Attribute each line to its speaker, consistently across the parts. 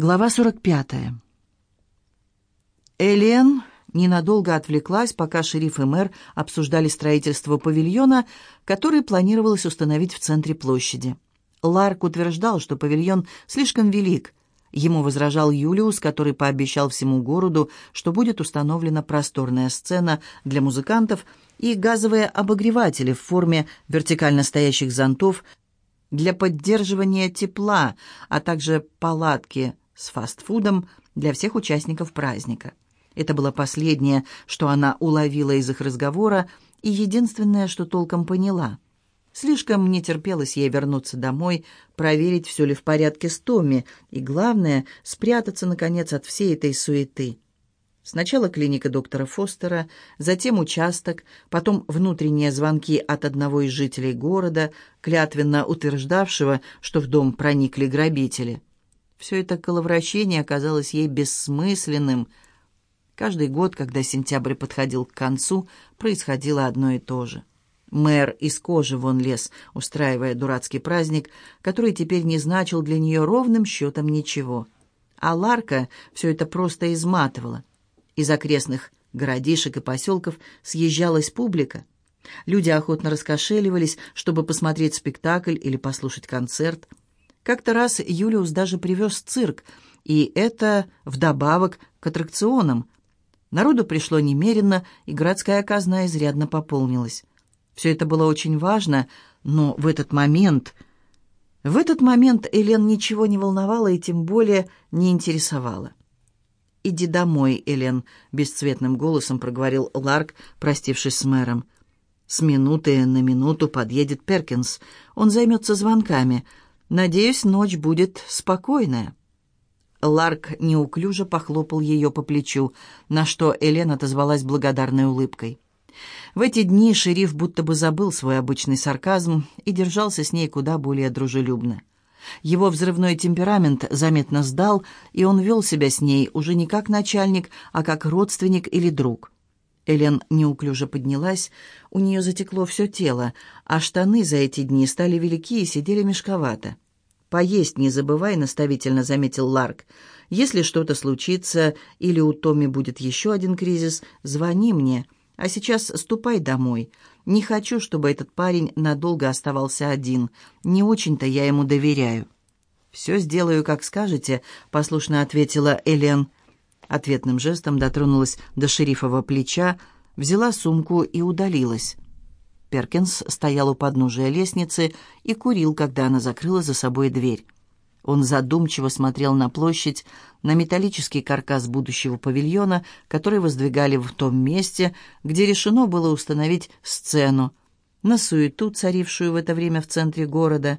Speaker 1: Глава 45. Элен ненадолго отвлеклась, пока шериф и мэр обсуждали строительство павильона, который планировалось установить в центре площади. Ларк утверждал, что павильон слишком велик. Ему возражал Юлиус, который пообещал всему городу, что будет установлена просторная сцена для музыкантов и газовые обогреватели в форме вертикально стоящих зонтов для поддерживания тепла, а также палатки с фастфудом для всех участников праздника. Это было последнее, что она уловила из их разговора, и единственное, что толком поняла. Слишком не терпелось ей вернуться домой, проверить, все ли в порядке с Томми, и, главное, спрятаться, наконец, от всей этой суеты. Сначала клиника доктора Фостера, затем участок, потом внутренние звонки от одного из жителей города, клятвенно утверждавшего, что в дом проникли грабители. Все это коловращение оказалось ей бессмысленным. Каждый год, когда сентябрь подходил к концу, происходило одно и то же. Мэр из кожи вон лез, устраивая дурацкий праздник, который теперь не значил для нее ровным счетом ничего. А Ларка все это просто изматывала. Из окрестных городишек и поселков съезжалась публика. Люди охотно раскошеливались, чтобы посмотреть спектакль или послушать концерт – как-то раз Юлиус даже привез цирк, и это вдобавок к аттракционам. Народу пришло немерено, и городская казна изрядно пополнилась. Все это было очень важно, но в этот момент... В этот момент Элен ничего не волновало и тем более не интересовало. «Иди домой, Элен», — бесцветным голосом проговорил Ларк, простившись с мэром. «С минуты на минуту подъедет Перкинс. Он займется звонками. Надеюсь, ночь будет спокойная». Ларк неуклюже похлопал ее по плечу, на что Элен отозвалась благодарной улыбкой. В эти дни шериф будто бы забыл свой обычный сарказм и держался с ней куда более дружелюбно. Его взрывной темперамент заметно сдал, и он вел себя с ней уже не как начальник, а как родственник или друг. Элен неуклюже поднялась, у нее затекло все тело, а штаны за эти дни стали велики и сидели мешковато. «Поесть не забывай», — наставительно заметил Ларк. «Если что-то случится или у Томми будет еще один кризис, звони мне. А сейчас ступай домой. Не хочу, чтобы этот парень надолго оставался один. Не очень-то я ему доверяю». «Все сделаю, как скажете», — послушно ответила Элен. Ответным жестом дотронулась до шерифова плеча, взяла сумку и удалилась. Перкинс стоял у подножия лестницы и курил, когда она закрыла за собой дверь. Он задумчиво смотрел на площадь, на металлический каркас будущего павильона, который воздвигали в том месте, где решено было установить сцену, на суету, царившую в это время в центре города.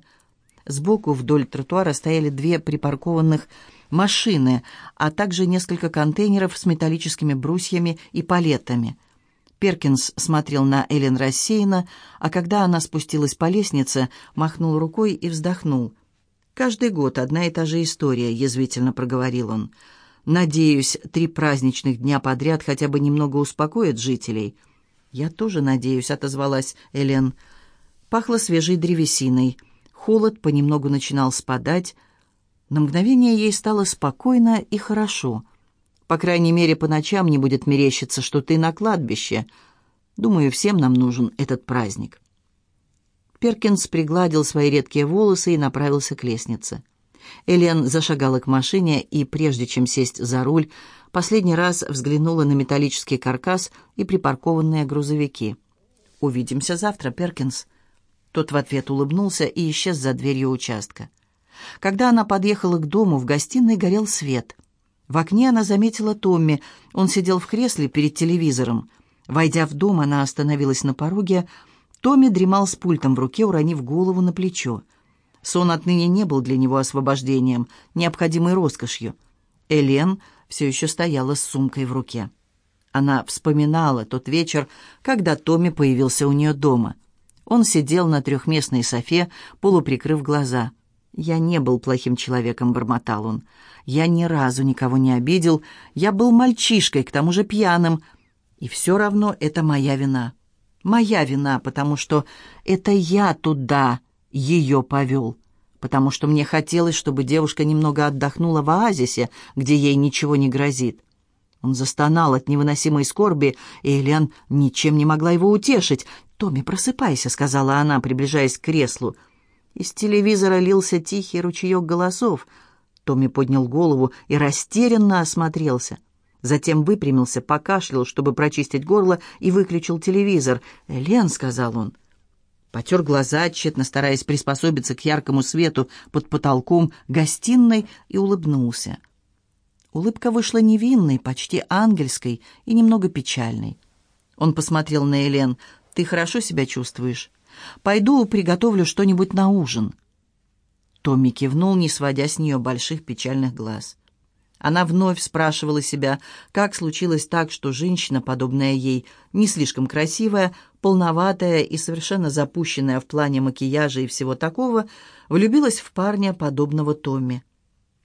Speaker 1: Сбоку вдоль тротуара стояли две припаркованных машины, а также несколько контейнеров с металлическими брусьями и палетами. Перкинс смотрел на Эллен рассеянно, а когда она спустилась по лестнице, махнул рукой и вздохнул. «Каждый год одна и та же история», — язвительно проговорил он. «Надеюсь, три праздничных дня подряд хотя бы немного успокоят жителей». «Я тоже надеюсь», — отозвалась Элен. Пахло свежей древесиной. Холод понемногу начинал спадать, на мгновение ей стало спокойно и хорошо. По крайней мере, по ночам не будет мерещиться, что ты на кладбище. Думаю, всем нам нужен этот праздник. Перкинс пригладил свои редкие волосы и направился к лестнице. Элен зашагала к машине и, прежде чем сесть за руль, последний раз взглянула на металлический каркас и припаркованные грузовики. «Увидимся завтра, Перкинс». Тот в ответ улыбнулся и исчез за дверью участка. Когда она подъехала к дому, в гостиной горел свет. В окне она заметила Томми. Он сидел в кресле перед телевизором. Войдя в дом, она остановилась на пороге. Томми дремал с пультом в руке, уронив голову на плечо. Сон отныне не был для него освобождением, необходимой роскошью. Элен все еще стояла с сумкой в руке. Она вспоминала тот вечер, когда Томми появился у нее дома. Он сидел на трехместной софе, полуприкрыв глаза. «Я не был плохим человеком», — бормотал он. «Я ни разу никого не обидел. Я был мальчишкой, к тому же пьяным. И все равно это моя вина. Моя вина, потому что это я туда ее повел. потому что мне хотелось, чтобы девушка немного отдохнула в оазисе, где ей ничего не грозит. Он застонал от невыносимой скорби, и Элен ничем не могла его утешить. «Томми, просыпайся», — сказала она, приближаясь к креслу. Из телевизора лился тихий ручеек голосов. Томми поднял голову и растерянно осмотрелся. Затем выпрямился, покашлял, чтобы прочистить горло, и выключил телевизор. «Элен», — сказал он, — потер глаза, тщетно стараясь приспособиться к яркому свету под потолком гостиной, и улыбнулся. Улыбка вышла невинной, почти ангельской и немного печальной. Он посмотрел на Элен. «Ты хорошо себя чувствуешь? Пойду приготовлю что-нибудь на ужин». Томми кивнул, не сводя с нее больших печальных глаз. Она вновь спрашивала себя, как случилось так, что женщина, подобная ей, не слишком красивая, полноватая и совершенно запущенная в плане макияжа и всего такого, влюбилась в парня, подобного Томми.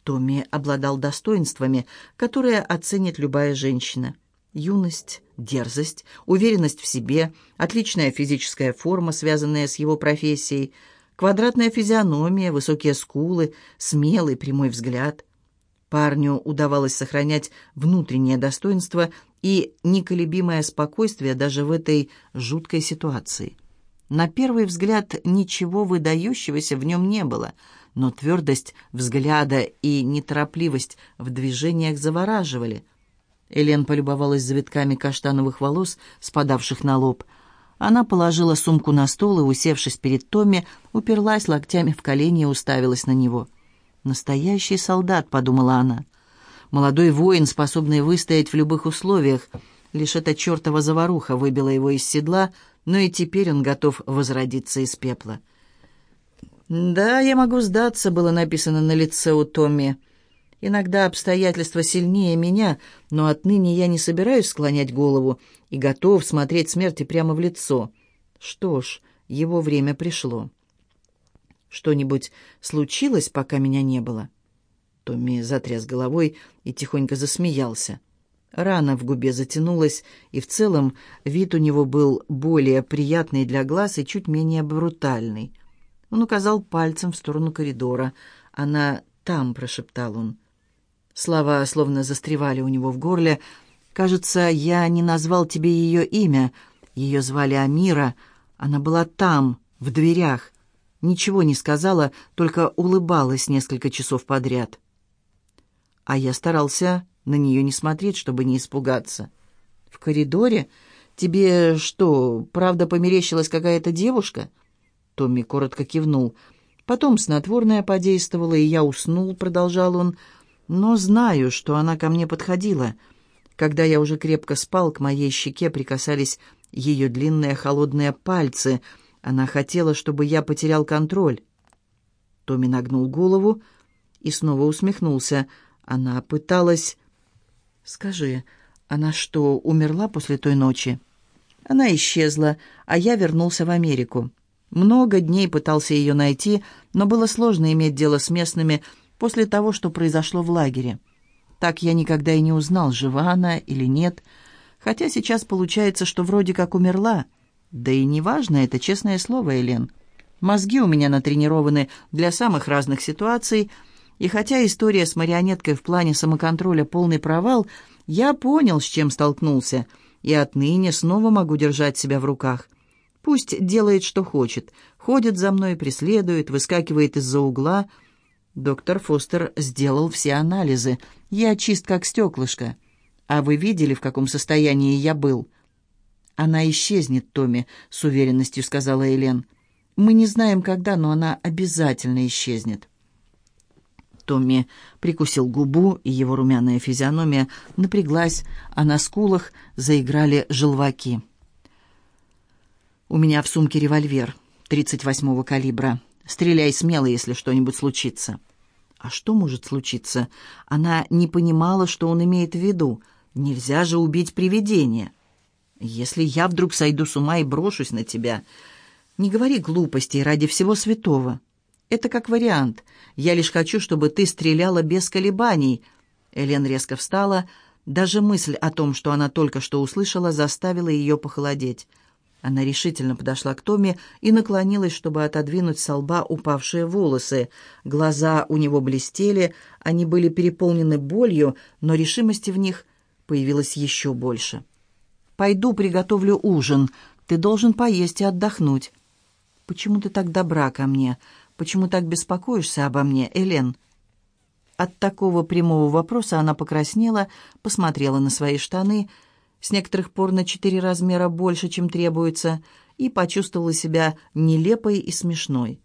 Speaker 1: Томми обладал достоинствами, которые оценит любая женщина. Юность, дерзость, уверенность в себе, отличная физическая форма, связанная с его профессией, квадратная физиономия, высокие скулы, смелый прямой взгляд – Парню удавалось сохранять внутреннее достоинство и неколебимое спокойствие даже в этой жуткой ситуации. На первый взгляд ничего выдающегося в нем не было, но твердость взгляда и неторопливость в движениях завораживали. Элен полюбовалась завитками каштановых волос, спадавших на лоб. Она положила сумку на стол и, усевшись перед Томми, уперлась локтями в колени и уставилась на него — «Настоящий солдат», — подумала она. «Молодой воин, способный выстоять в любых условиях. Лишь эта чертова заваруха выбила его из седла, но и теперь он готов возродиться из пепла». «Да, я могу сдаться», — было написано на лице у Томми. «Иногда обстоятельства сильнее меня, но отныне я не собираюсь склонять голову и готов смотреть смерти прямо в лицо. Что ж, его время пришло». Что-нибудь случилось, пока меня не было?» Томми затряс головой и тихонько засмеялся. Рана в губе затянулась, и в целом вид у него был более приятный для глаз и чуть менее брутальный. Он указал пальцем в сторону коридора. «Она там», — прошептал он. Слова словно застревали у него в горле. «Кажется, я не назвал тебе ее имя. Ее звали Амира. Она была там, в дверях ничего не сказала, только улыбалась несколько часов подряд. А я старался на нее не смотреть, чтобы не испугаться. «В коридоре? Тебе что, правда померещилась какая-то девушка?» Томми коротко кивнул. «Потом снотворное подействовало, и я уснул», — продолжал он. «Но знаю, что она ко мне подходила. Когда я уже крепко спал, к моей щеке прикасались ее длинные холодные пальцы — она хотела, чтобы я потерял контроль. Томми нагнул голову и снова усмехнулся. Она пыталась... «Скажи, она что, умерла после той ночи?» Она исчезла, а я вернулся в Америку. Много дней пытался ее найти, но было сложно иметь дело с местными после того, что произошло в лагере. Так я никогда и не узнал, жива она или нет, хотя сейчас получается, что вроде как умерла. Да и неважно, это честное слово, Элен. Мозги у меня натренированы для самых разных ситуаций, и хотя история с марионеткой в плане самоконтроля полный провал, я понял, с чем столкнулся, и отныне снова могу держать себя в руках. Пусть делает, что хочет, ходит за мной, преследует, выскакивает из-за угла. Доктор Фостер сделал все анализы. Я чист, как стеклышко. А вы видели, в каком состоянии я был?» «Она исчезнет, Томми», — с уверенностью сказала Элен. «Мы не знаем, когда, но она обязательно исчезнет». Томми прикусил губу, и его румяная физиономия напряглась, а на скулах заиграли желваки. «У меня в сумке револьвер 38-го калибра. Стреляй смело, если что-нибудь случится». «А что может случиться?» Она не понимала, что он имеет в виду. «Нельзя же убить привидение». Если я вдруг сойду с ума и брошусь на тебя, не говори глупостей ради всего святого. Это как вариант. Я лишь хочу, чтобы ты стреляла без колебаний». Элен резко встала. Даже мысль о том, что она только что услышала, заставила ее похолодеть. Она решительно подошла к Томе и наклонилась, чтобы отодвинуть со лба упавшие волосы. Глаза у него блестели, они были переполнены болью, но решимости в них появилось еще больше. «Пойду приготовлю ужин. Ты должен поесть и отдохнуть». «Почему ты так добра ко мне? Почему так беспокоишься обо мне, Элен?» От такого прямого вопроса она покраснела, посмотрела на свои штаны — с некоторых пор на четыре размера больше, чем требуется, и почувствовала себя нелепой и смешной.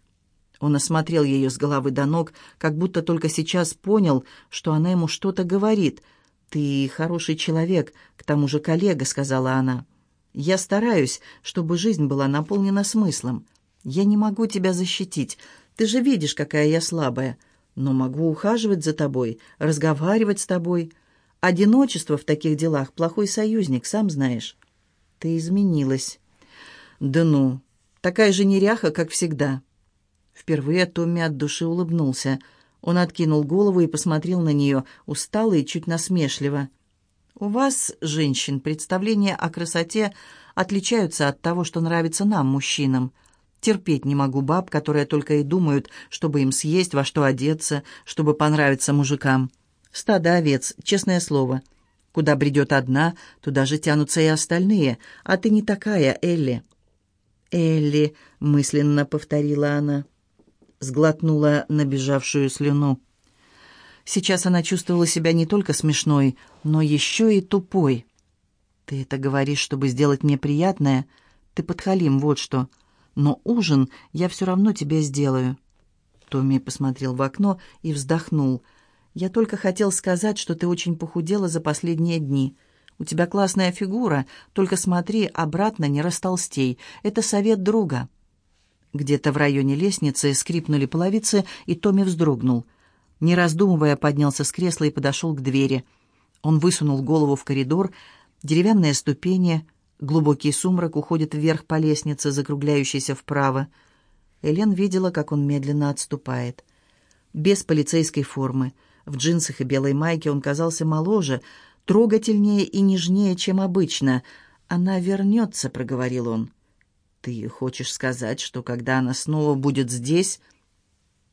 Speaker 1: Он осмотрел ее с головы до ног, как будто только сейчас понял, что она ему что-то говорит. «Ты хороший человек, к тому же коллега», — сказала она. «Я стараюсь, чтобы жизнь была наполнена смыслом. Я не могу тебя защитить. Ты же видишь, какая я слабая. Но могу ухаживать за тобой, разговаривать с тобой. Одиночество в таких делах — плохой союзник, сам знаешь. Ты изменилась. Да ну, такая же неряха, как всегда. Впервые Томми от души улыбнулся. Он откинул голову и посмотрел на нее, устало и чуть насмешливо. «У вас, женщин, представления о красоте отличаются от того, что нравится нам, мужчинам. Терпеть не могу баб, которые только и думают, чтобы им съесть, во что одеться, чтобы понравиться мужикам. Стадо овец, честное слово. Куда бредет одна, туда же тянутся и остальные. А ты не такая, Элли». «Элли», — мысленно повторила она. Сглотнула набежавшую слюну. Сейчас она чувствовала себя не только смешной, но еще и тупой. «Ты это говоришь, чтобы сделать мне приятное? Ты подхалим, вот что. Но ужин я все равно тебе сделаю». Томми посмотрел в окно и вздохнул — я только хотел сказать, что ты очень похудела за последние дни. У тебя классная фигура, только смотри, обратно не растолстей. Это совет друга». Где-то в районе лестницы скрипнули половицы, и Томми вздрогнул. Не раздумывая, поднялся с кресла и подошел к двери. Он высунул голову в коридор, деревянные ступени, глубокий сумрак уходит вверх по лестнице, закругляющейся вправо. Элен видела, как он медленно отступает. Без полицейской формы — в джинсах и белой майке он казался моложе, трогательнее и нежнее, чем обычно. «Она вернется», — проговорил он. «Ты хочешь сказать, что когда она снова будет здесь...»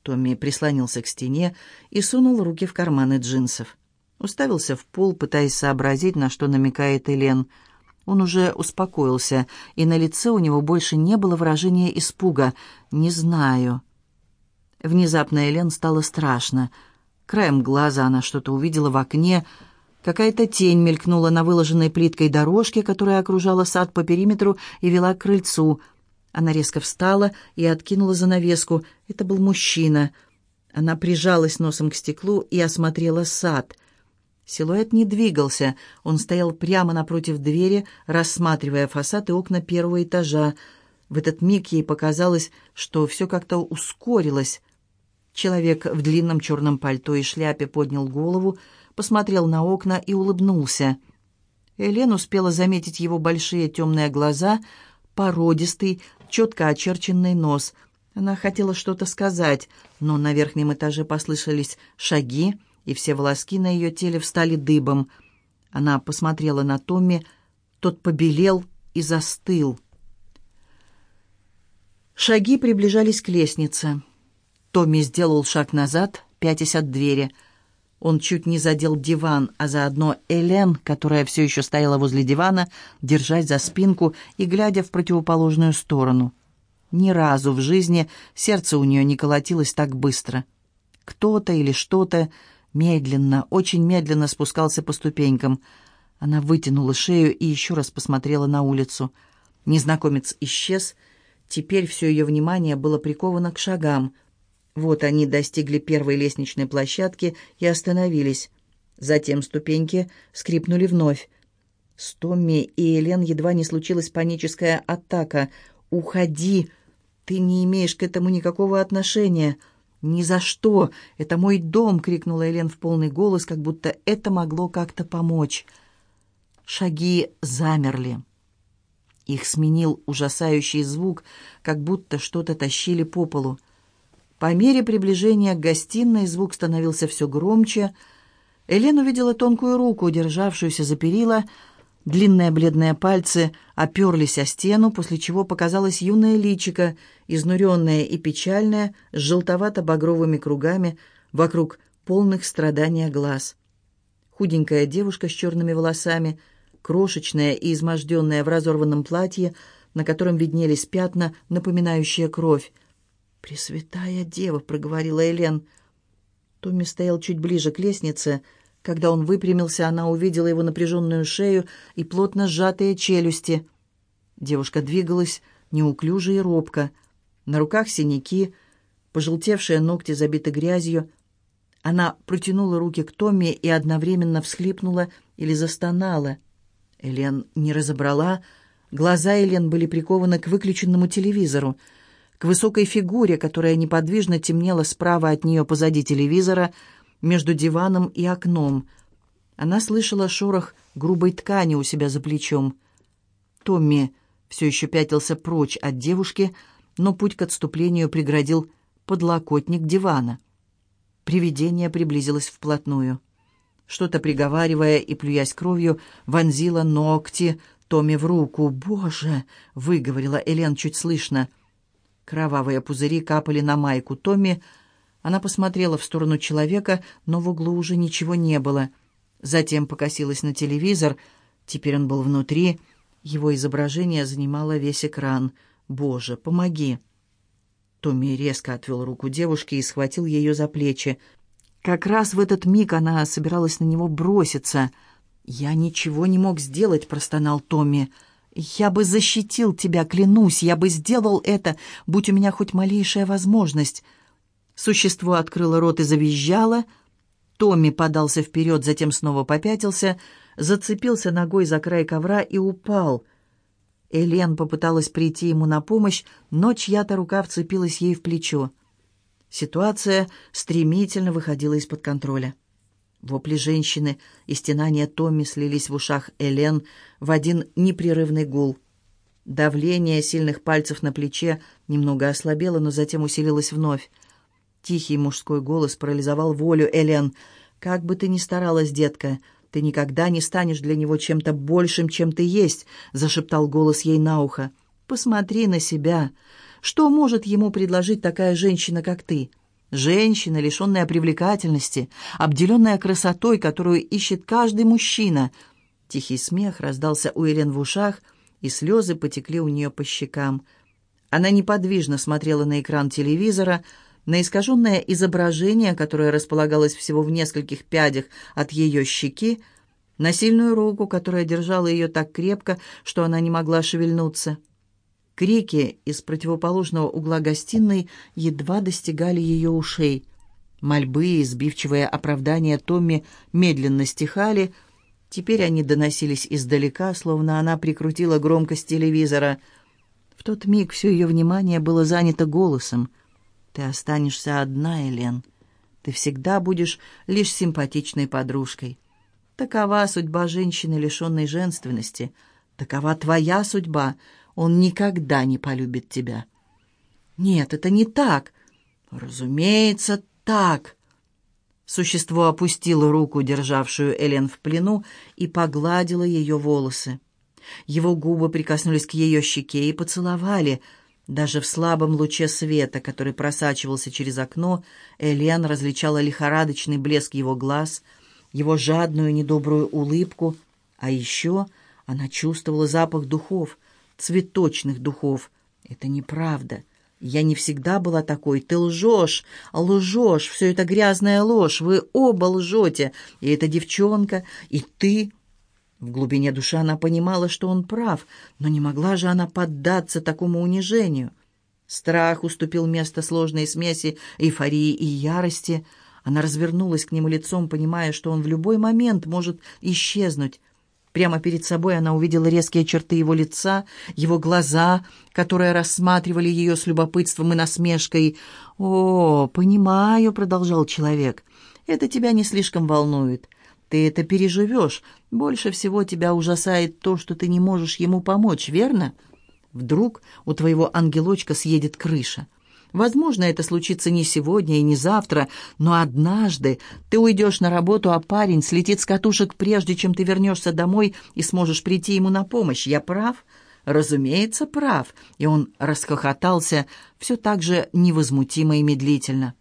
Speaker 1: Томми прислонился к стене и сунул руки в карманы джинсов. Уставился в пол, пытаясь сообразить, на что намекает Элен. Он уже успокоился, и на лице у него больше не было выражения испуга. «Не знаю». Внезапно Элен стало страшно — Краем глаза она что-то увидела в окне. Какая-то тень мелькнула на выложенной плиткой дорожке, которая окружала сад по периметру и вела к крыльцу. Она резко встала и откинула занавеску. Это был мужчина. Она прижалась носом к стеклу и осмотрела сад. Силуэт не двигался. Он стоял прямо напротив двери, рассматривая фасад и окна первого этажа. В этот миг ей показалось, что все как-то ускорилось. Человек в длинном черном пальто и шляпе поднял голову, посмотрел на окна и улыбнулся. Элен успела заметить его большие темные глаза, породистый, четко очерченный нос. Она хотела что-то сказать, но на верхнем этаже послышались шаги, и все волоски на ее теле встали дыбом. Она посмотрела на Томми, тот побелел и застыл. Шаги приближались к лестнице. Томми сделал шаг назад, пятясь от двери. Он чуть не задел диван, а заодно Элен, которая все еще стояла возле дивана, держась за спинку и глядя в противоположную сторону. Ни разу в жизни сердце у нее не колотилось так быстро. Кто-то или что-то медленно, очень медленно спускался по ступенькам. Она вытянула шею и еще раз посмотрела на улицу. Незнакомец исчез. Теперь все ее внимание было приковано к шагам — вот они достигли первой лестничной площадки и остановились. Затем ступеньки скрипнули вновь. С Томми и Элен едва не случилась паническая атака. «Уходи! Ты не имеешь к этому никакого отношения!» «Ни за что! Это мой дом!» — крикнула Элен в полный голос, как будто это могло как-то помочь. Шаги замерли. Их сменил ужасающий звук, как будто что-то тащили по полу. По мере приближения к гостиной звук становился все громче. Элен увидела тонкую руку, державшуюся за перила, Длинные бледные пальцы оперлись о стену, после чего показалось юное личико, изнуренное и печальное, с желтовато-багровыми кругами вокруг полных страдания глаз. Худенькая девушка с черными волосами, крошечная и изможденная в разорванном платье, на котором виднелись пятна, напоминающие кровь. «Пресвятая дева!» — проговорила Элен. Томми стоял чуть ближе к лестнице — когда он выпрямился, она увидела его напряженную шею и плотно сжатые челюсти. Девушка двигалась неуклюже и робко. На руках синяки, пожелтевшие ногти забиты грязью. Она протянула руки к Томми и одновременно всхлипнула или застонала. Элен не разобрала. Глаза Элен были прикованы к выключенному телевизору, к высокой фигуре, которая неподвижно темнела справа от нее позади телевизора — между диваном и окном. Она слышала шорох грубой ткани у себя за плечом. Томми все еще пятился прочь от девушки, но путь к отступлению преградил подлокотник дивана. Привидение приблизилось вплотную. Что-то приговаривая и плюясь кровью, вонзила ногти Томми в руку. «Боже!» — выговорила Элен чуть слышно. Кровавые пузыри капали на майку Томми, — она посмотрела в сторону человека, но в углу уже ничего не было. Затем покосилась на телевизор. Теперь он был внутри. Его изображение занимало весь экран. «Боже, помоги!» Томми резко отвел руку девушки и схватил ее за плечи. Как раз в этот миг она собиралась на него броситься. «Я ничего не мог сделать», — простонал Томми. «Я бы защитил тебя, клянусь, я бы сделал это, будь у меня хоть малейшая возможность». Существо открыло рот и завизжало. Томми подался вперед, затем снова попятился, зацепился ногой за край ковра и упал. Элен попыталась прийти ему на помощь, но чья-то рука вцепилась ей в плечо. Ситуация стремительно выходила из-под контроля. Вопли женщины и стенания Томми слились в ушах Элен в один непрерывный гул. Давление сильных пальцев на плече немного ослабело, но затем усилилось вновь. Тихий мужской голос парализовал волю Элен. «Как бы ты ни старалась, детка, ты никогда не станешь для него чем-то большим, чем ты есть», — зашептал голос ей на ухо. «Посмотри на себя. Что может ему предложить такая женщина, как ты?» Женщина, лишенная привлекательности, обделенная красотой, которую ищет каждый мужчина. Тихий смех раздался у Элен в ушах, и слезы потекли у нее по щекам. Она неподвижно смотрела на экран телевизора, — на искаженное изображение, которое располагалось всего в нескольких пядях от ее щеки, на сильную руку, которая держала ее так крепко, что она не могла шевельнуться. Крики из противоположного угла гостиной едва достигали ее ушей. Мольбы и сбивчивые оправдания Томми медленно стихали. Теперь они доносились издалека, словно она прикрутила громкость телевизора. В тот миг все ее внимание было занято голосом — ты останешься одна, Элен. Ты всегда будешь лишь симпатичной подружкой. Такова судьба женщины, лишенной женственности. Такова твоя судьба. Он никогда не полюбит тебя. Нет, это не так. Разумеется, так. Существо опустило руку, державшую Элен в плену, и погладило ее волосы. Его губы прикоснулись к ее щеке и поцеловали — даже в слабом луче света, который просачивался через окно, Элен различала лихорадочный блеск его глаз, его жадную недобрую улыбку, а еще она чувствовала запах духов, цветочных духов. Это неправда. Я не всегда была такой. Ты лжешь, лжешь, все это грязная ложь. Вы оба лжете, и эта девчонка, и ты. В глубине души она понимала, что он прав, но не могла же она поддаться такому унижению. Страх уступил место сложной смеси эйфории и ярости. Она развернулась к нему лицом, понимая, что он в любой момент может исчезнуть. Прямо перед собой она увидела резкие черты его лица, его глаза, которые рассматривали ее с любопытством и насмешкой. «О, понимаю», — продолжал человек, — «это тебя не слишком волнует. Ты это переживешь. Больше всего тебя ужасает то, что ты не можешь ему помочь, верно? Вдруг у твоего ангелочка съедет крыша. Возможно, это случится не сегодня и не завтра, но однажды ты уйдешь на работу, а парень слетит с катушек прежде, чем ты вернешься домой и сможешь прийти ему на помощь. Я прав?» «Разумеется, прав». И он расхохотался все так же невозмутимо и медлительно.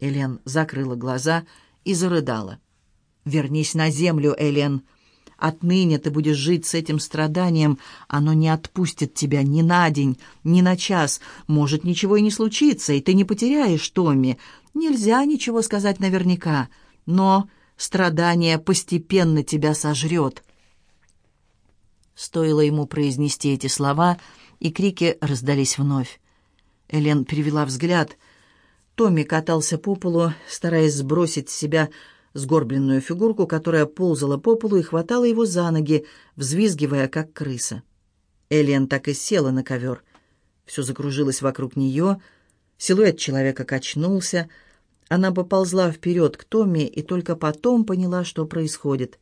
Speaker 1: Элен закрыла глаза и зарыдала. «Вернись на землю, Элен. Отныне ты будешь жить с этим страданием. Оно не отпустит тебя ни на день, ни на час. Может, ничего и не случится, и ты не потеряешь Томми. Нельзя ничего сказать наверняка, но страдание постепенно тебя сожрет». Стоило ему произнести эти слова, и крики раздались вновь. Элен перевела взгляд. Томми катался по полу, стараясь сбросить с себя сгорбленную фигурку, которая ползала по полу и хватала его за ноги, взвизгивая, как крыса. Элен так и села на ковер. Все закружилось вокруг нее, силуэт человека качнулся. Она поползла вперед к Томми и только потом поняла, что происходит.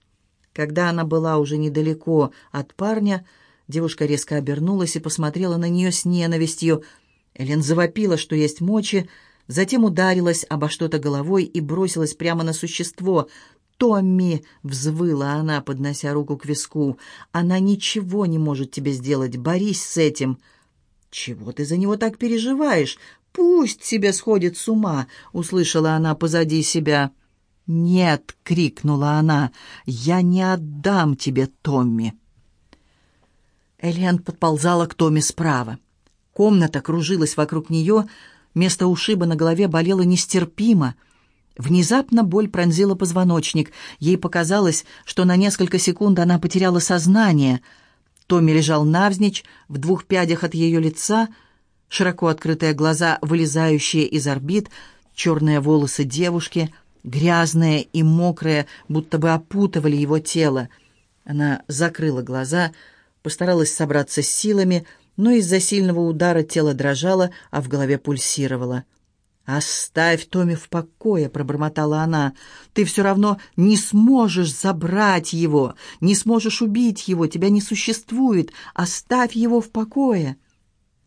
Speaker 1: Когда она была уже недалеко от парня, девушка резко обернулась и посмотрела на нее с ненавистью. Элен завопила, что есть мочи, затем ударилась обо что-то головой и бросилась прямо на существо. «Томми!» — взвыла она, поднося руку к виску. «Она ничего не может тебе сделать. Борись с этим!» «Чего ты за него так переживаешь? Пусть себе сходит с ума!» — услышала она позади себя. «Нет!» — крикнула она. «Я не отдам тебе Томми!» Элен подползала к Томми справа. Комната кружилась вокруг нее, Место ушиба на голове болело нестерпимо. Внезапно боль пронзила позвоночник. Ей показалось, что на несколько секунд она потеряла сознание. Томми лежал навзничь, в двух пядях от ее лица, широко открытые глаза, вылезающие из орбит, черные волосы девушки, грязные и мокрые, будто бы опутывали его тело. Она закрыла глаза, постаралась собраться с силами — но из-за сильного удара тело дрожало, а в голове пульсировало. «Оставь Томми в покое», — пробормотала она. «Ты все равно не сможешь забрать его, не сможешь убить его, тебя не существует. Оставь его в покое».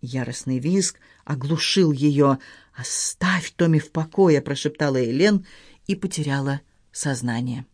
Speaker 1: Яростный визг оглушил ее. «Оставь Томми в покое», — прошептала Элен и потеряла сознание.